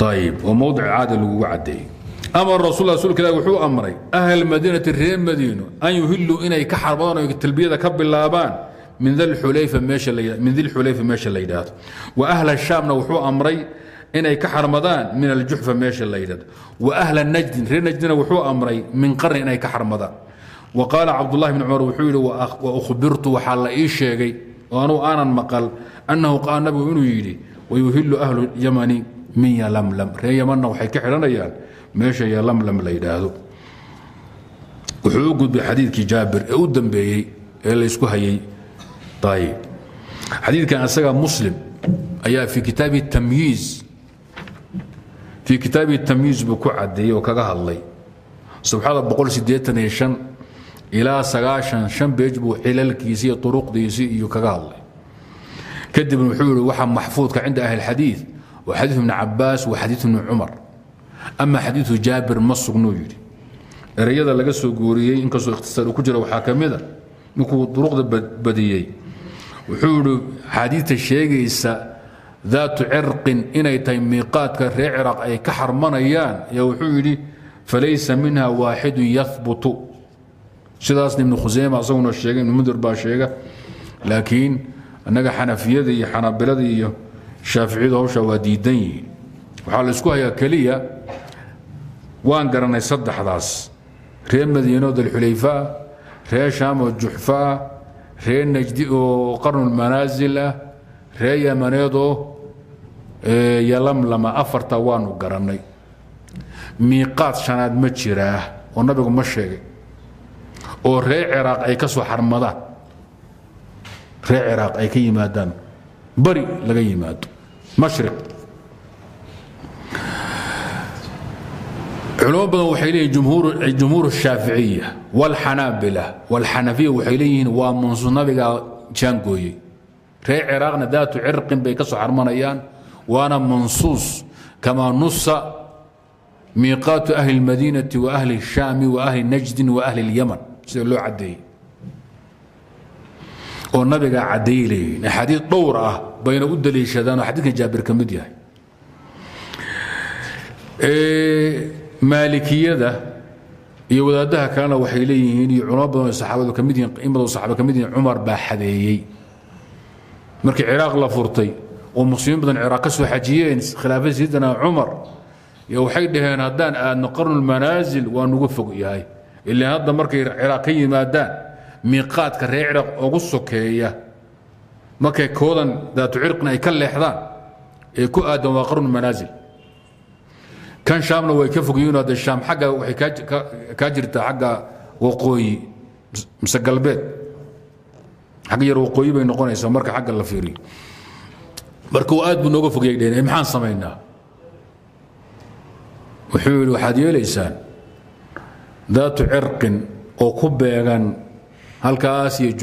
ayib oo mowdic caadi lagugu cadeeyey amar rasul rasuulka ilahi wuxuu amray ahl madiinati reer madiino an yuhilluu inay ka xarmadaan oo talbiyada ka bilaabaan min dilxulayfa meesha la yidhaahdo wa ahla shaamna wuxuu amray inay ka xarmadaan min aljuxfa meesha la yidhahdo wa ahla najdin reer najdina wuxuu amray min qarni inay ka xarmadaan. Wa qaala cabdulahi bn cumar wuxuu yidhi wa ukhbirtu waxaa la ii sheegay oo anugu aanan maqal annahu qaal nabigu inuu yidhi wayuhilu ahlu yamani min yalamlam. Reer yamanna waxay ka xidhanayaan meesha yalamlam la yidhaahdo. Wuxuu u gudbay xadiidkii jaabir ee u dambeeyey ee laysku hayay xadiikan isaga muslim ayaa fii kitaabi tamyiiz fii kitaabi tamyiiz buu ku cadeeyey oo kaga hadlay subxada ilaa aaahan beej buu xilalkiisii iyo uruqdiisii iyo kaga hadlay kadibna wuxuu yihi waxa maxfuudka cinda ahli xadiid wa xadiiu bni cabaas wa xadiiu bni cumar ama xadiiu jaabir ma sugnuu yidhi ereyada laga soo guuriyey inkastoo ikhtisaar uu ku jira waxaa ka mida ninkuu duruqda badiyey wuxuu yihi xadiidta sheegaysa daatu cirqin inay tahay miiqaadka reer ciraaq ay ka xarmanayaan. Ayaa wuxuu yidhi falaysa minha waaxidun yahbutu sidaasna ibnu khuseyma asaguna sheegay ibnu mundir baa sheega. Laakiin annaga xanafiyada iyo xanaabilada iyo shaaficiyadu hawsha waa diidan yihiin. Waxaa la isku hayaa keliya waan garanay saddexdaas. Reer madiino dalxulayfaa reer shaam oo juxfaa reer najdi oo qarnulmanaasil ah reer yamaneed oo yalamlama afarta waanu garannay. Miiqaad shanaad ma jiraa oo nabigu ma sheegay. Oo reer ciraaq ay ka soo xarmadaan. Reer ciraaq ay ka yimaadaan. Bari laga yimaado. Mashriq culamo badan waxay leeyihin jumhuur الshaaficiya wاlxanaabila wاlxanafiya waxay leeyihiin waa mansuus nabiga jaangooyey reer ciraaqna daatu cirqin bay ka soo xarmanayaan waana mansuus kamaa nusa miiqaatu ahli اlmadiinati wa ahli الshaami wa ahli najdin wa ahli اlyaman sida loo cadeeyey oo nabigaa caddeeyey leeyihiin axaadiid dhowr ah bayna u daliishadaan oo xadiidkan jaabir ka mid yahay maalikiyada iyo wadaadaha kalena waxay leeyihiin iyo culamo badan saxaabadu ka yihiin in badan saxaaba ka yihiin cumar baa xadeeyey. Markii ciraaq la furtay oo muslimiin badan ciraaq ka soo xajiyeen khilaafada sayidina cumar iyo waxay dhaheen haddaan aadno qarnulmanaasil waa nugu fog yahay. Hadda markay ciraaq ka yimaadaan miiqaadka reer ciraaq ugu sokeeya markay koodan daatu cirqina ay ka leexdaan ee ku aadan waa qarnulmanaasil kan shaamna way ka fogyihiin hadde shaam xagga waxay kaa jirtaa xagga waqooyi mise galbeed. Xagga yar waqooyi bay noqonaysaa marka xagga la fiiriyo. Marka uu aad buu nooga fogyay dheheen maxaan samaynaa wuxuu yidhi waxaad yeelaysaan daatu cirqin oo ku beegan halkaas iyo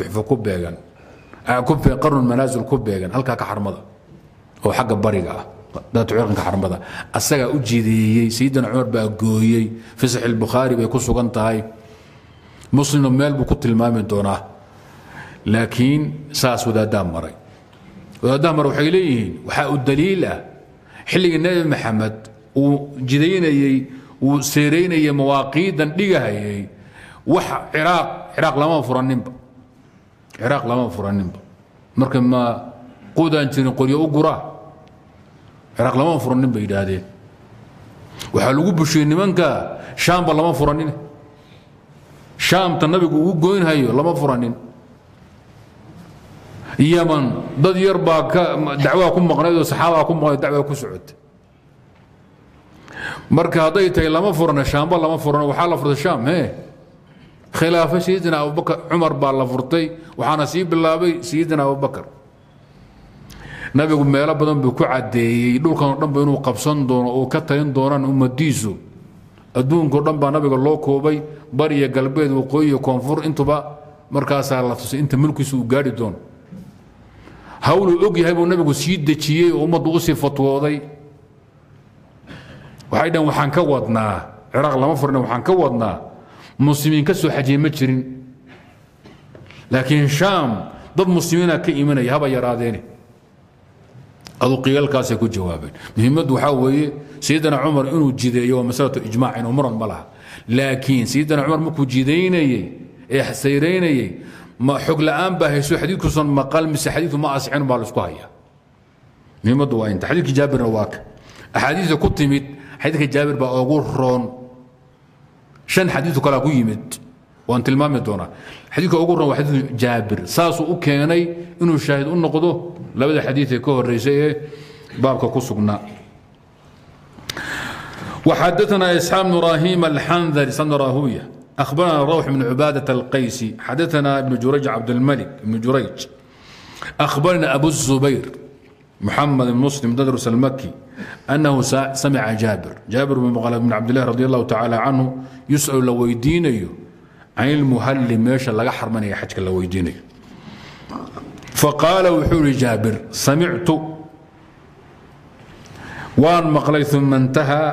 ah daatu cirqinka xarmada asagaa u jideeyey sayidina cumar baa gooyey fi saxi lbukhaari bay ku sugan tahay. Muslimna meel buu ku tilmaami doonaa. Laakiin saas wadaaddaa maray. Wadaaddaha mare waxay leeyihiin waxaa u daliil ah. Xilligii nebi maxamed uu jidaynayey uu seeraynayey mawaaqiidan dhigahayay wax ciraaq ciraaq lama furaninba ciraaq lama furaninba marka ma qudaan jirin qoryo u guraa ciraaq lama furanin bay yidhaahdeen. Waxaa lagu bushiyey nimanka shaamba lama furanin. Shaamta nabigu ugu goynhayo lama furanin. Yaman dad yar baa dacwaa ku maqnayd oo saxaabaa ku maqnayd dacwaa ku socota marka hadday tahay lama furana shaamba lama furano waxaa la furtay shaam he khilaafo sayidina abubakar cumar baa la furtay waxaana sii bilaabay sayidina abubakar nabigu meelo badan buu ku cadeeyey dhulkanoo dhanba inuu qabsan doono oo ka talin doonaan ummadiisu. Adduunkao dhan baa nabiga loo koobay bariya galbeed waqooyiya koonfur intuba markaasaa la tusay inta mulkiisu uu gaari doono. Hawluu og yahay buu nabigu sii dejiyey oo ummaddu u sii fatwooday. Waxay dhahen waxaan ka wadnaa ciraaq lama furna waxaan ka wadnaa. Muslimiin ka soo xajiyey ma jirin. Laakiin shaam dad muslimiina ka imanaya haba yaraadeene adu qiyaalkaasay ku jawaabeen muhiimaddu waxaa weeye sayidina cumar inuu jideeyo waa masalatu ijmaac inuu muran ma laha. Laakiin sayidina cumar markuu jidaynayey ee sayraynayey ma xog la'aan baa hayso xadiidkuusan maqal mise xadiidku ma asixin baa la isku hayaa muhiimaddu waa inta. Xadiidka jaabirna waa ka. Axaadiista ku timid xadiidka jaabir baa ugu roon. Shan xadiidu kalaa ku yimid waan tilmaami doonaa. Xadiika ugu ran waa xadiiu jaabir. Saasuu u keenay inuu shaahid u noqdo labada xadiiee ka horeysay ee baabka ku sugnaa وxadثna إسحاaq بن ibrahيm الxandr سن rahuya أخبرna روح بن عباadة القyسي xadثna بن jurayج cabdالmلك بن jurayج أخبرna أbو الزuبير محaمد بن مسلم ddrس الmkي أنhu samca jاabir jاabir بن بن cabdالله رضي الله taعالى عanه يusأل la weydiinayo canilmuhalli meesha laga xarmanaya xajka la weydiinayo faqaala wuxuu idhi jaabir samictu waan maqlay uma intahaa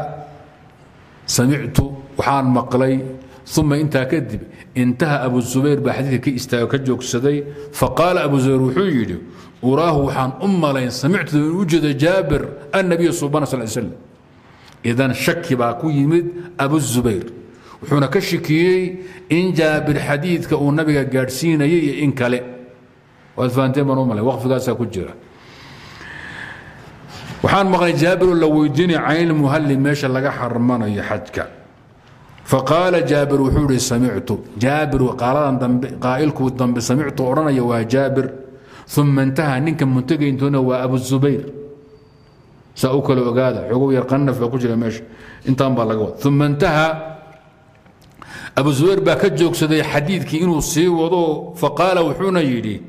samictu waxaan maqlay uma intaa kadib intaha abu zubayr baa xadiidka ka istaago ka joogsaday faqaala abu zubayr wuxuu yidhi uraahu waxaan u malayn samictu in jaabir annabiya subana sal slam idan shaki baa ku yimid abu zubayr wuxuuna ka shikiyey in jaabir xadiidka uu nabiga gaadhsiinayay iyo in kale. Waad fahanteen baan u malay? Waqfigaasaa ku jira. Waxaan maqlay jaabiroo la weydiinaya caynilmuhalli meesha laga xarmanayo xajka. Faqaala jaabir wuxuu ihi samictu. Jaabir qaaladan dambe qaa'ilkuu dambe samictu odhanaya waa jaabir. Uma intaha ninka muntegayntoona waa abu zubayr. Saa u kale ogaada xogow yar qanaf baa ku jira meesha. Intaan baa laga wada uma intaha abu zubayr baa ka joogsaday xadiidkii inuu sii wado faqaala wuxuuna yidhi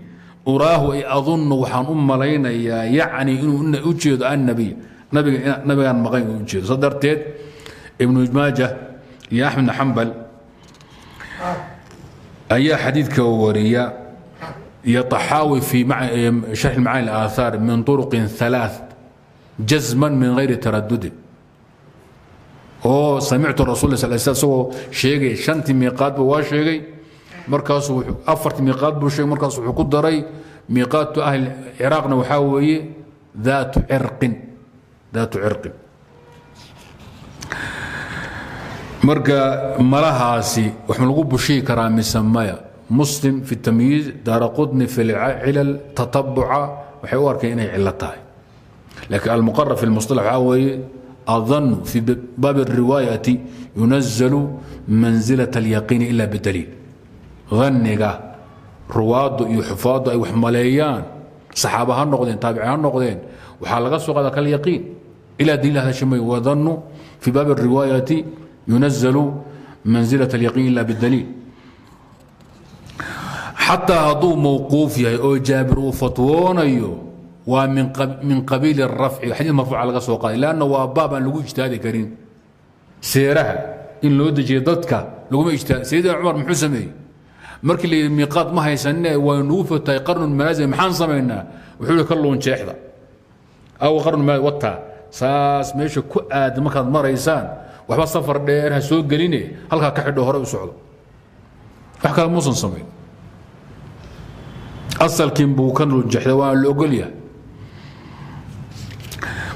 uraahu ay adunnu waxaan u malaynayaa yacnii inuu u jeedo annabiy nabigaan maqan inuu u jeedo. Sa darteed ibnu maaja iyo axmed xambal ayaa xadiidka wariya iyo axaawi fii sharxi macaani min turuqin alaa jazman min hayri taradudin oo samictu rasul isagoo sheegay shantii miiqaadba waa sheegay. Markaasuu afartii miiqaad buu sheegay markaas wuxuu ku daray miiqaatu ahli ciraaqna waxaa weeye daatu cirqin daatu cirqin marka malahaasi wax ma lagu bushihi karaa mise maya? Muslim fi tamyiiz daara fi cilal tatabuca waxay u arkeen inay cilo tahay. Laakiin almuqarab fi lmusطalax waxaa weeye الظن في باب الرواية ينزل منزلة اليقين إلا بدليل ظنiga ruwaadu iyo xufaadu ay wax maleeyaan صaxaaba ha noqdeen taabici ha noqdeen waxaa laga soo qaada kalyaqiin ilaa daliil hadashimay وظن في bاب الرواية ينزل منزلة اليقين إلا بالدليل xataa hadduu mawquuf yahay oo jaabir uu fatwoonayo waa min qabiil الrafci xadii marfuuca laga soo qaaday. Lanna waa baab aan lagu ijtihaadi karin. Seeraha in loo dejiya dadka laguma ijtihaad sayidina cumar muxuu sameeyey? Markii la yidhi miiqaad ma haysanine waa nugu fotahay qarnu manaazil maxaan samaynaa? Wuxuu yihi ka luunjeexda aw qarnu manaazil wataa saas meesha ku aad markaad maraysaan waxba safar dheer ha soo geline halkaa ka xidho hore u socdo. Wax kale muusan samayn. Asalkiin buu ka luunjeexda waa la ogol yahay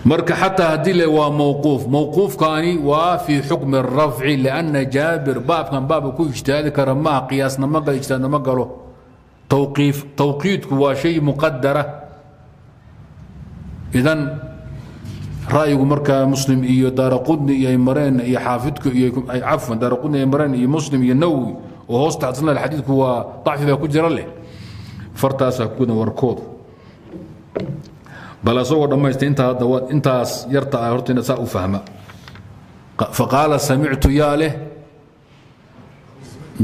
marka xataa haddii le waa mawquuf mawquufkaani waa fii xukmi الrafci lanna jaabir baabkan baabka ku ijtihaadi kara maaha qiyaasna ma galo galo. Tawqiif tawqiidku waa shay muqadara idan ra'yigu markaa muslim iyo daaraqudni iyo mareen iyo xaafidku iyo cafwan daaraqudni ay mareen iyo muslim iyo nawowi oo hoos taxsanal xadiidku waa dacfi baa ku jira leh fartaasaa kugudan warkooda bal isagoo dhammaysta intaas yarta ah horta saa u fahma. Faqaala samictu yaa leh?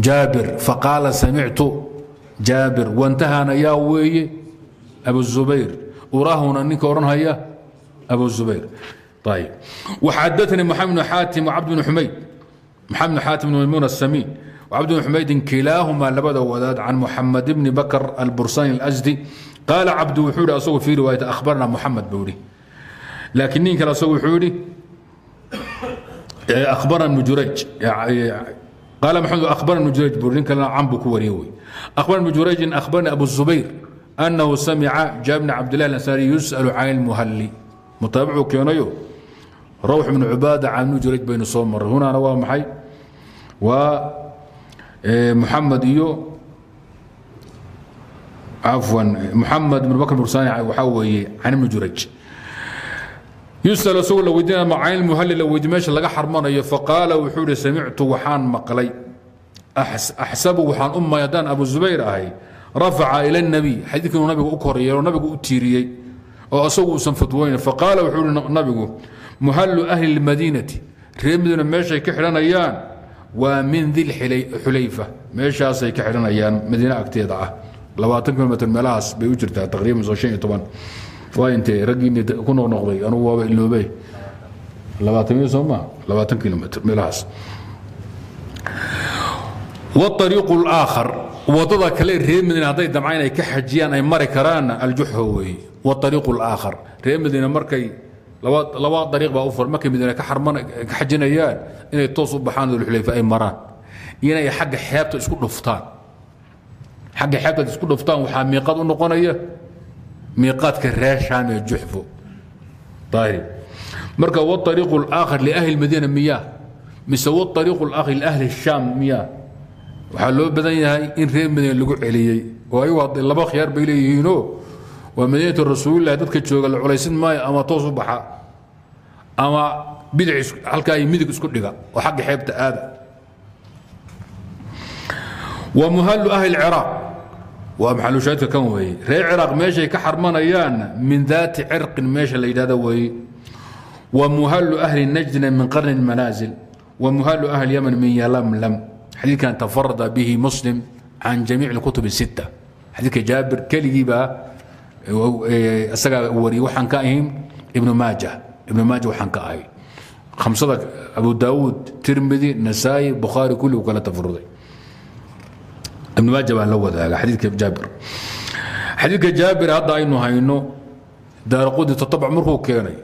Jaabir faqaala samictu jaabir wantahana yaa weeye? Abuzubayr urahuna ninka odhanhaya? Abuzubayr ayb waxadatanii maxamed bn xaatim cabd bn xumayd maxamed bn xaatim bn maymuun asamiin cabd bn xumaydin kilaahuma labada wadaad can muxamed bni bakr albursani اlasdi qaala cabd wuxuu hi asagu fii riwaayati akhbarna muxamed buu ihi laakiin nin kale asagu wuxuu ihi akhbarna ibnu jurayj qaala maxamed akhbarna ibnu jurayj buu nin kalena can buu ku wariye wey akhbarna ibnu jurayjin akhbarna abu zubayr أنه سمع جاب بن عبد الله الأنصاري يسأل عن المهلي متابعه كينيو روح بن عبادة عن بن جريج بين صومر هنا أنا محي ومحمد إيو muxamed bn bakr bursaani waxaa weeye can ibni juraj yusal isagoo la weydiinaya macayn muhalli la weydiy meesha laga xarmanayo faqaala wuxuu ihi samictu waxaan maqlay. Axsabu waxaan u may abu zubayr ahay rafaca ila اnabiy xadiidka inuu u koryeelo nabigu u tiiriyey oo isagu uusan fadweynin faqaala wuxuu ihi nabigu muhallu ahli اlmadiinati reer madiina ka xidhanayaan waa min di xulayfa. Meeshaasay ka xidhanayaan madiine agteeda ah labaatan kilomtr meelahaas bay u jirtaa taqriiban soo shaniyo toban waa intee raggiini ku noqnoqday anugu waaba iloobe labaataniyo sooma labaatan kilomitr meelahaas wariiqu اlaakhar waddada kale reer madiina hadday damca inay ka xajiyaan ay mari karaanna aljuxfa weeye wariiqu اlaakhar reer madiina markay labaa dariiq baa u furan markay madiina ka xajinayaan inay toos u baxaan dulxulayfa ay maraan inay xagga xeebta isku dhuftaan xagga xeebtaad isku dhuftaan waxaa miiqaad u noqonaya miiqaadka reer shaam ee juxfo marka wariiqu laakhar liahli madiina miyaa? Mise wariiqu laakhar liahli shaam miyaa? Waxaa loo badan yahay in reer madiina lagu celiyey. Oo ayagu laba khiyaar bay leeyihiinoo? Waa madiinatu rasuulilah dadka jooga la culaysin maayo ama toos u baxa? Ama bidic halkaa ay midig isku dhiga? Oo xagga xeebta aada muhalu ahli ciraaq waa maxalushaadka kan weeye. Reer ciraaq meeshay ka xarmanayaanna min daati cirqin meesha la yidhahda weeye. Wa muhalu ahli najdina min qarni manaasil wa muhalu ahli yaman min yalamlam. Xadiidkan tafarada bihi muslim can jamiic kutub sit xadiidka jaabir keligiibaa isagaa wariyey waxaan ka ahayn ibnu maaja ibnu maaja waxaan ka ahay. Khamsada abu daawuud tirmidi nasaa'i bukhaari kulli u kala ibn maaja baa la wadaaga xadiidka jaabir. Xadiidka jaabir hadda aynu hayno daaraqudi tatabac markuu keenay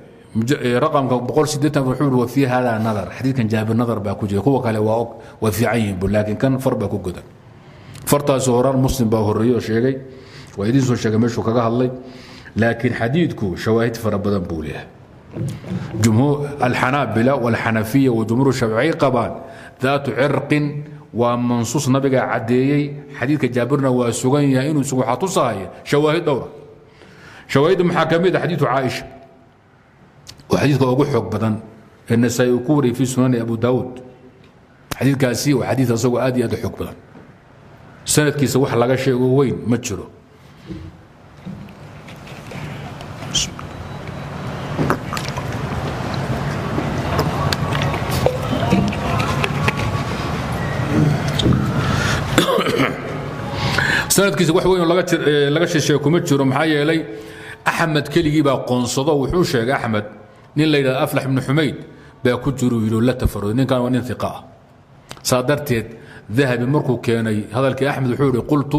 raqamka boqol sideetan wuxuu wa fii hada nadar. Xadiidkan jaabir nadar baa ku jira. Kuwa kale waa og waa fiican yihiin bu laakiin kan far baa ku godan fartaasi horaan muslim baa horreeyey oo sheegay waa idiin soo sheegay meeshuu kaga hadlay laakiin xadiidku shawaahid fara badan buu leeyahay. Alxanaabila walxanafiya wa jumhuur shaaficiyay qabaan daatu cirqin waa mansuus nabiga caddeeyey. Xadiidka jaabirna waa sugan yahay inuu isugu xatusahaya shawaahid dhowra. Shawaahidda maxaa ka mid a xadiidu caaisha? Oo xadiidka ugu xoog badan ee nasaa-i uu ku wariyay fi sunani abu daawuud. Xadiidkaasi waa xadiid asagoo aad iyo aad u xoog badan. Sanadkiisa wax laga sheego weyn ma jiro sanadkiisa wax weyn laga shisheeye kuma jiro maxaa yeelay axmed keligii baa qoonsado. Wuxuu sheegay axmed nin la yidhahda aflax ibnu xumayd baa ku jiruu yidhi oo la tafarooday ninkan waa nin iqa ah saa darteed dahabi markuu keenay hadalkii axmed wuxuu yidhi qultu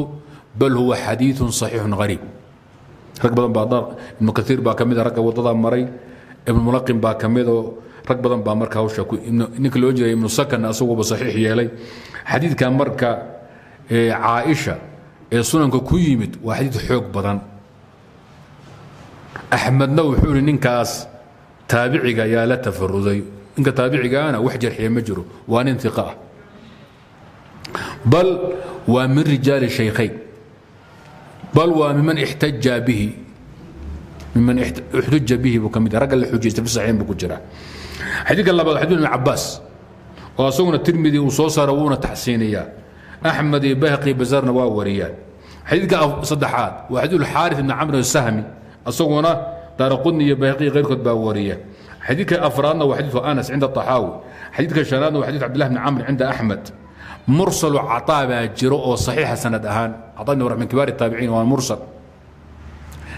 bal huwa xadiiثun صaxiixun hariib rag badan baa ibnu kaiir baa ka mida ah, ragga waddadaa maray ibnumulaqin baa ka midoo rag badan baa marka hawsha ninka loo jiray ibnu sakan asaguuba saxiix yeelay. Xadiidkan marka caaisha ee sunanka ku yimid waa xadiid xoog badan. Axmedna wuxuu ihi ninkaas taabiciga yaa la tafaruday ninka taabicigaana wax jarxiya ma jiro waa nin iqa ah. Bal waa min rijaali shaykhayn. Bal waa miman ixtaja bihi. Miman ixtuja bihi buu ka mid ragga la xujaystay fi saxiin buu ku jira. Xadiidka labaad xadiid ibn cabaas oo asaguna tirmidi uu soo saara wuuna taxsiiniyaa axmed iyo bahqi basarna waa wariyaan xadiidka saddexaad waa xadiid xaari ibn camr sahmi asaguna daaraqudni iyo bahqi keyrkood baa wariya xadiidka afraadna waa xadiidu anas cinda طaxaawi xadiidka shanaadna waa xadiid cabdillah bn camr cinda axmed mursalu caطaa baa jiro oo saxiixa sanad ahaan caطaa ibn min kibaar الtaabiciin waa mursal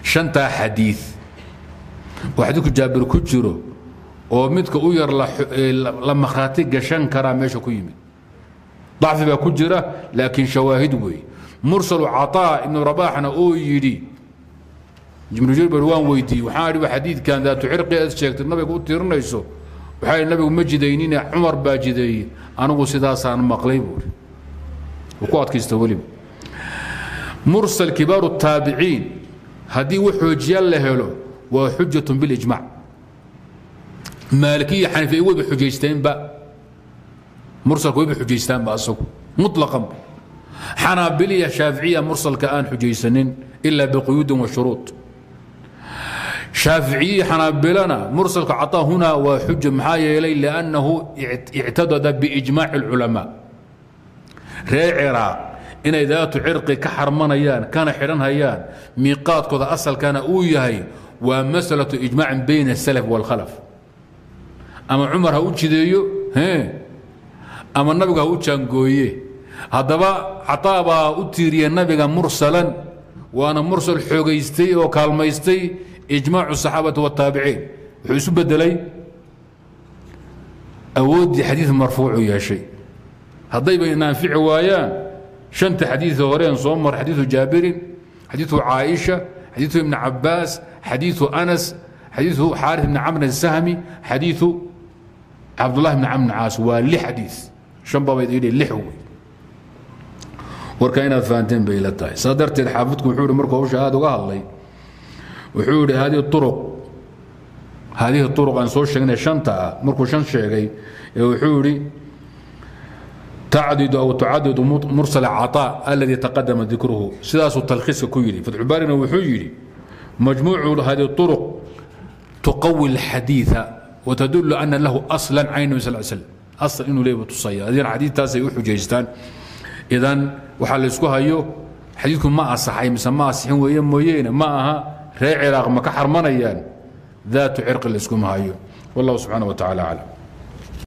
shantaa xadiid oo xadiidku jaabir ku jiro oo midka u yar la makhraati gashan karaa meesha ku yimid dacfi baa ku jira laakiin shawaahid wey mursal caطaa ibnu rabaxna oo yidhi waan weydiiye waxaan idhi xadiidkan daatu cirqi aad sheegtay nabiga u tirinayso waxaa nabigu ma jidaynine cumar baa jideeye anigu sidaasaan maqlay buuri ku adkaysta weliba. Mursal kibaaru taabiciin haddii wax xoojiyaal la helo waa xujatu bilijmac maalikiya xaniifiya wayba xujaysteenba mursalka wayba xujaystaanba asagu muطlaqan xanaabiliya shaaficiya mursalka aan xujaysanin ila biquyuudin wa shuruud shaaficiyi xanaabilana mursalka caطaa huna waa xuja maxaa yeelay liannahu ictadada biijmaaci اlculamaa reer ciraaq inay daatu cirqi ka xarmanayaan kana xidhanhayaan miiqaadkooda asalkana uu yahay waa masalaةu ijmaacin bayna الsalaf wاlkhalaf ama cumar ha u jideeyo ama nabigu ha u jaangooye. Haddaba cataa baa u tiiriya nabiga mursalan waana mursal xoogaystay oo kaalmaystay ijmaacu saxaabati wataabiciin wuxuu isu bedelay awooddii xadiid marfuucu yeeshay. Haddayba inanfici waayaan shanta xadiid horeen soo mar xadiiu jaabirin xadiiu caaisha xadiiu ibni cabaas xadiiu anas xadiiu xaari ibni camr asahmi xadiiu cabdullahi ibni camr caas. Waa li xadiid an babayd idhi li wey warka inaad fahanteen bay la tahay saa darteed xaafidku wuxuu hi markuu hawsha aad uga hadlay wuxuu yidhi hadihi uruq haadihi uruq aan soo sheegnay shanta ah markuu shan sheegay ee wuxuu yidhi tacdidu aw tucadidu mursal caطaa aladi taqadama dikruhu sidaasuu talkhiiska ku yidhi fatxubaarina wuxuu yidhi majmuucu hadihi uruq tuqawi اlxadiiثa watadulu ana lahu asla can nabi sal slm asal inuu leeyahy tusaya. Adina xadiidtaasay u xujaystaan idan waxaa laysku hayo xadiidku ma asaxay mise ma asixin weeye mooyeene ma aha reer ciraaq ma ka xarmanayaan daatu cirqi layskuma hayo. Wallahu subxaana wa tacala